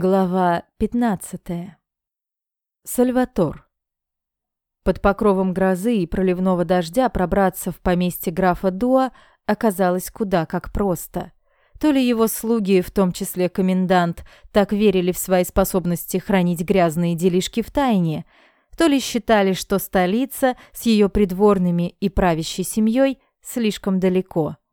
Глава 15. Сальватор. Под покровом грозы и проливного дождя пробраться в поместье графа Дуа оказалось куда как просто. То ли его слуги, в том числе комендант, так верили в свои способности хранить грязные делишки в тайне, то ли считали, что столица с ее придворными и правящей семьей слишком далеко –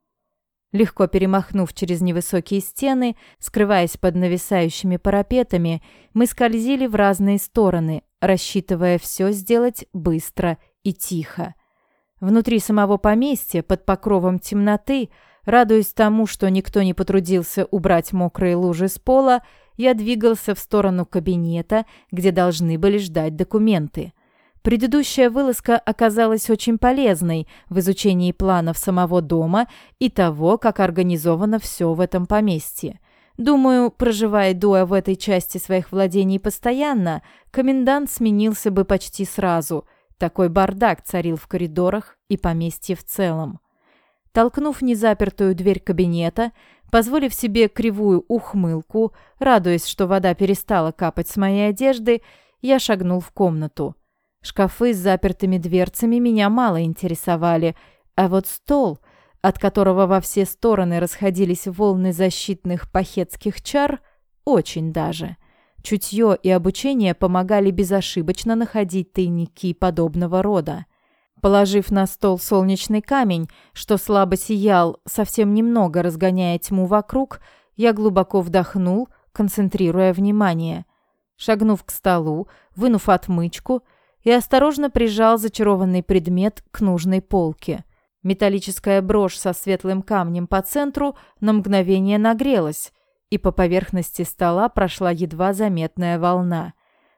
Легко перемахнув через невысокие стены, скрываясь под нависающими парапетами, мы скользили в разные стороны, рассчитывая все сделать быстро и тихо. Внутри самого поместья, под покровом темноты, радуясь тому, что никто не потрудился убрать мокрые лужи с пола, я двигался в сторону кабинета, где должны были ждать документы – Предыдущая вылазка оказалась очень полезной в изучении планов самого дома и того, как организовано все в этом поместье. Думаю, проживая Дуа в этой части своих владений постоянно, комендант сменился бы почти сразу. Такой бардак царил в коридорах и поместье в целом. Толкнув незапертую дверь кабинета, позволив себе кривую ухмылку, радуясь, что вода перестала капать с моей одежды, я шагнул в комнату. Шкафы с запертыми дверцами меня мало интересовали, а вот стол, от которого во все стороны расходились волны защитных пахетских чар, очень даже. Чутье и обучение помогали безошибочно находить тайники подобного рода. Положив на стол солнечный камень, что слабо сиял, совсем немного разгоняя тьму вокруг, я глубоко вдохнул, концентрируя внимание. Шагнув к столу, вынув отмычку – и осторожно прижал зачарованный предмет к нужной полке. Металлическая брошь со светлым камнем по центру на мгновение нагрелась, и по поверхности стола прошла едва заметная волна.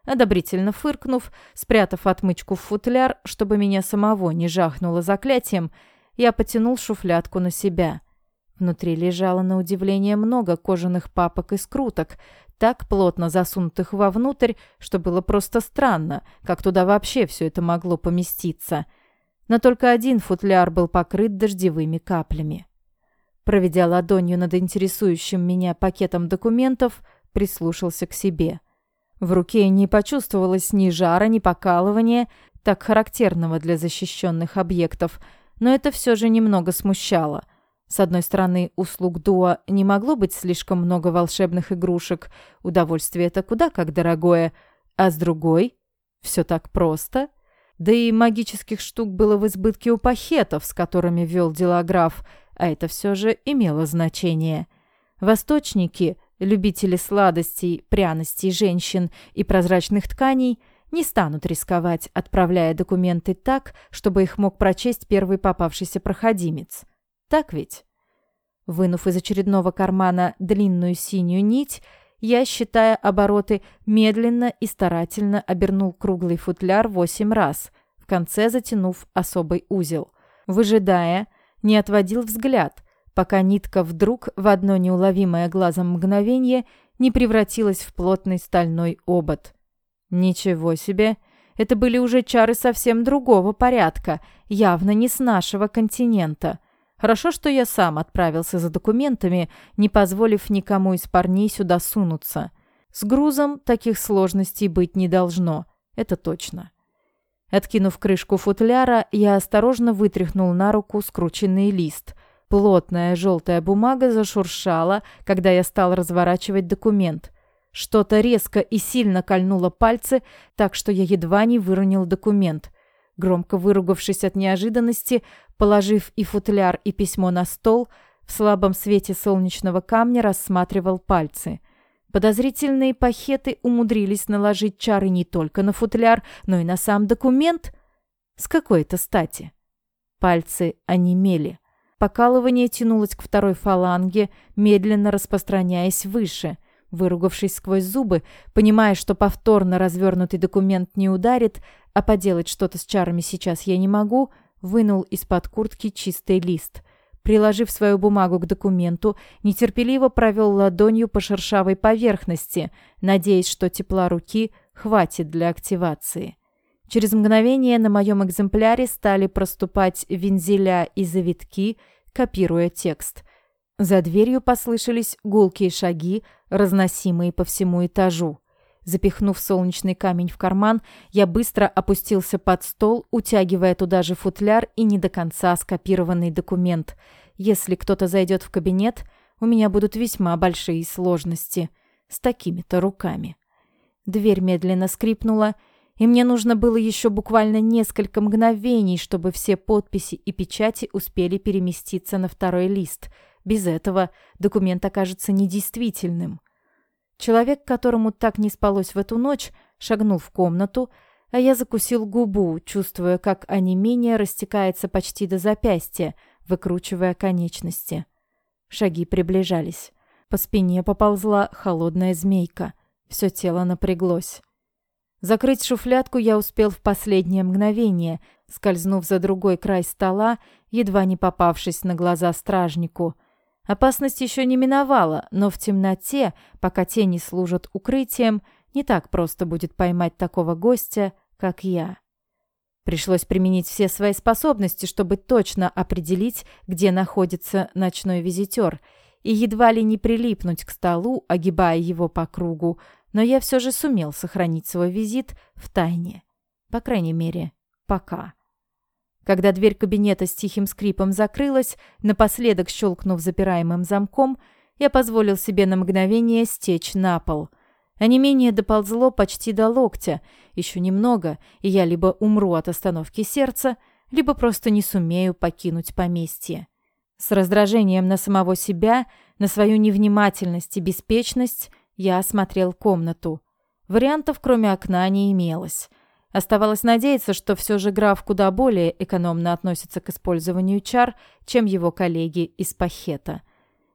Одобрительно фыркнув, спрятав отмычку в футляр, чтобы меня самого не жахнуло заклятием, я потянул шуфлятку на себя. Внутри лежало на удивление много кожаных папок и скруток, так плотно засунутых вовнутрь, что было просто странно, как туда вообще все это могло поместиться. Но только один футляр был покрыт дождевыми каплями. Проведя ладонью над интересующим меня пакетом документов, прислушался к себе. В руке не почувствовалось ни жара, ни покалывания, так характерного для защищенных объектов, но это все же немного смущало – с одной стороны, услуг Дуа не могло быть слишком много волшебных игрушек, удовольствие это куда как дорогое, а с другой, все так просто. Да и магических штук было в избытке у пахетов, с которыми вел дела граф, а это все же имело значение. Восточники, любители сладостей, пряностей женщин и прозрачных тканей, не станут рисковать, отправляя документы так, чтобы их мог прочесть первый попавшийся проходимец. Так ведь? Вынув из очередного кармана длинную синюю нить, я, считая обороты, медленно и старательно обернул круглый футляр восемь раз, в конце затянув особый узел. Выжидая, не отводил взгляд, пока нитка вдруг в одно неуловимое глазом мгновение не превратилась в плотный стальной обод. Ничего себе! Это были уже чары совсем другого порядка, явно не с нашего континента — Хорошо, что я сам отправился за документами, не позволив никому из парней сюда сунуться. С грузом таких сложностей быть не должно, это точно. Откинув крышку футляра, я осторожно вытряхнул на руку скрученный лист. Плотная желтая бумага зашуршала, когда я стал разворачивать документ. Что-то резко и сильно кольнуло пальцы, так что я едва не выронил документ. Громко выругавшись от неожиданности, положив и футляр, и письмо на стол, в слабом свете солнечного камня рассматривал пальцы. Подозрительные пахеты умудрились наложить чары не только на футляр, но и на сам документ. С какой-то стати. Пальцы онемели. Покалывание тянулось к второй фаланге, медленно распространяясь выше – Выругавшись сквозь зубы, понимая, что повторно развернутый документ не ударит, а поделать что-то с чарами сейчас я не могу, вынул из-под куртки чистый лист. Приложив свою бумагу к документу, нетерпеливо провел ладонью по шершавой поверхности, надеясь, что тепла руки хватит для активации. Через мгновение на моем экземпляре стали проступать вензеля и завитки, копируя текст. За дверью послышались гулкие шаги, разносимые по всему этажу. Запихнув солнечный камень в карман, я быстро опустился под стол, утягивая туда же футляр и не до конца скопированный документ. Если кто-то зайдет в кабинет, у меня будут весьма большие сложности с такими-то руками. Дверь медленно скрипнула, и мне нужно было еще буквально несколько мгновений, чтобы все подписи и печати успели переместиться на второй лист. Без этого документ окажется недействительным. Человек, которому так не спалось в эту ночь, шагнул в комнату, а я закусил губу, чувствуя, как онемение растекается почти до запястья, выкручивая конечности. Шаги приближались. По спине поползла холодная змейка. Все тело напряглось. Закрыть шуфлядку я успел в последнее мгновение, скользнув за другой край стола, едва не попавшись на глаза стражнику — Опасность еще не миновала, но в темноте, пока тени служат укрытием, не так просто будет поймать такого гостя, как я. Пришлось применить все свои способности, чтобы точно определить, где находится ночной визитер, и едва ли не прилипнуть к столу, огибая его по кругу, но я все же сумел сохранить свой визит в тайне. По крайней мере, пока. Когда дверь кабинета с тихим скрипом закрылась, напоследок щелкнув запираемым замком, я позволил себе на мгновение стечь на пол. А не доползло почти до локтя. Еще немного, и я либо умру от остановки сердца, либо просто не сумею покинуть поместье. С раздражением на самого себя, на свою невнимательность и беспечность я осмотрел комнату. Вариантов кроме окна не имелось. Оставалось надеяться, что все же граф куда более экономно относится к использованию чар, чем его коллеги из пахета.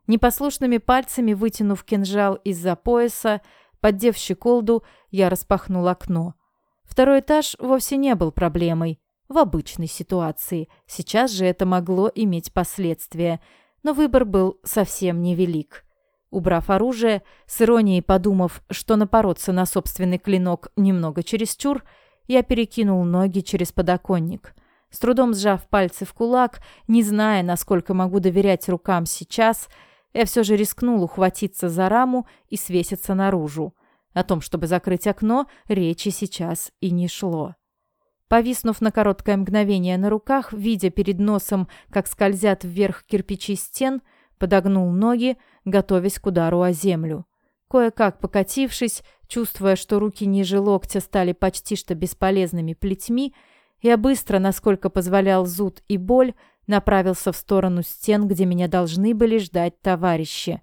Непослушными пальцами вытянув кинжал из-за пояса, поддев щеколду, я распахнул окно. Второй этаж вовсе не был проблемой в обычной ситуации. Сейчас же это могло иметь последствия, но выбор был совсем невелик. Убрав оружие, с иронией подумав, что напороться на собственный клинок немного чересчур, я перекинул ноги через подоконник. С трудом сжав пальцы в кулак, не зная, насколько могу доверять рукам сейчас, я все же рискнул ухватиться за раму и свеситься наружу. О том, чтобы закрыть окно, речи сейчас и не шло. Повиснув на короткое мгновение на руках, видя перед носом, как скользят вверх кирпичи стен, подогнул ноги, готовясь к удару о землю. Кое-как покатившись, чувствуя, что руки ниже локтя стали почти что бесполезными плетьми, я быстро, насколько позволял зуд и боль, направился в сторону стен, где меня должны были ждать товарищи.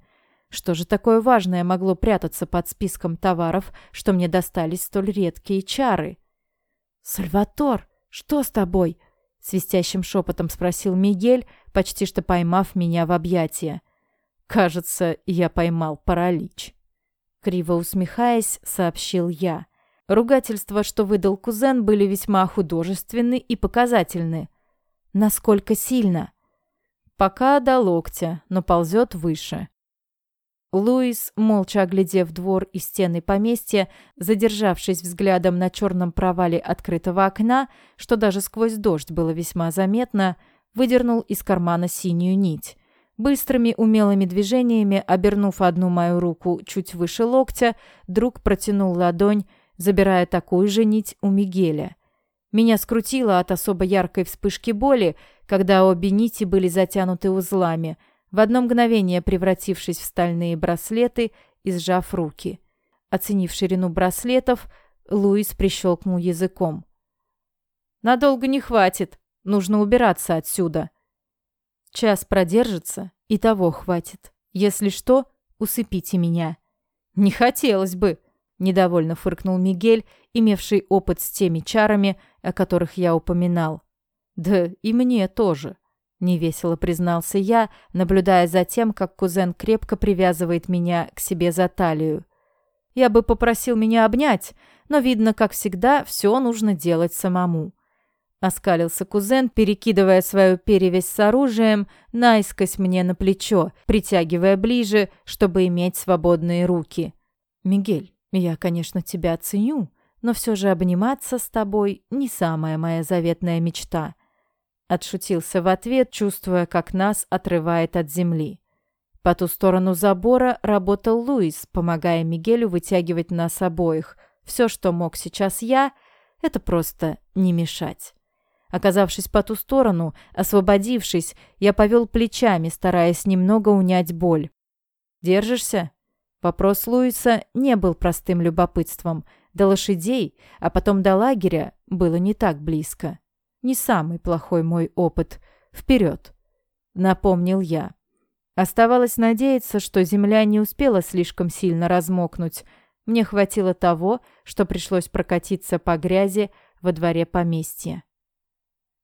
Что же такое важное могло прятаться под списком товаров, что мне достались столь редкие чары? «Сальватор, что с тобой?» — свистящим шепотом спросил Мигель, почти что поймав меня в объятия. «Кажется, я поймал паралич». Криво усмехаясь, сообщил я. Ругательства, что выдал кузен, были весьма художественны и показательны. Насколько сильно? Пока до локтя, но ползет выше. Луис, молча оглядев двор и стены поместья, задержавшись взглядом на черном провале открытого окна, что даже сквозь дождь было весьма заметно, выдернул из кармана синюю нить. Быстрыми умелыми движениями, обернув одну мою руку чуть выше локтя, друг протянул ладонь, забирая такую же нить у Мигеля. Меня скрутило от особо яркой вспышки боли, когда обе нити были затянуты узлами, в одно мгновение превратившись в стальные браслеты и сжав руки. Оценив ширину браслетов, Луис прищелкнул языком. «Надолго не хватит. Нужно убираться отсюда», Час продержится, и того хватит. Если что, усыпите меня». «Не хотелось бы», — недовольно фыркнул Мигель, имевший опыт с теми чарами, о которых я упоминал. «Да и мне тоже», — невесело признался я, наблюдая за тем, как кузен крепко привязывает меня к себе за талию. «Я бы попросил меня обнять, но, видно, как всегда, все нужно делать самому. Оскалился кузен, перекидывая свою перевязь с оружием наискось мне на плечо, притягивая ближе, чтобы иметь свободные руки. «Мигель, я, конечно, тебя ценю, но все же обниматься с тобой не самая моя заветная мечта». Отшутился в ответ, чувствуя, как нас отрывает от земли. По ту сторону забора работал Луис, помогая Мигелю вытягивать нас обоих. Все, что мог сейчас я, это просто не мешать. Оказавшись по ту сторону, освободившись, я повел плечами, стараясь немного унять боль. «Держишься?» Вопрос Луиса не был простым любопытством. До лошадей, а потом до лагеря было не так близко. Не самый плохой мой опыт. Вперед! Напомнил я. Оставалось надеяться, что земля не успела слишком сильно размокнуть. Мне хватило того, что пришлось прокатиться по грязи во дворе поместья.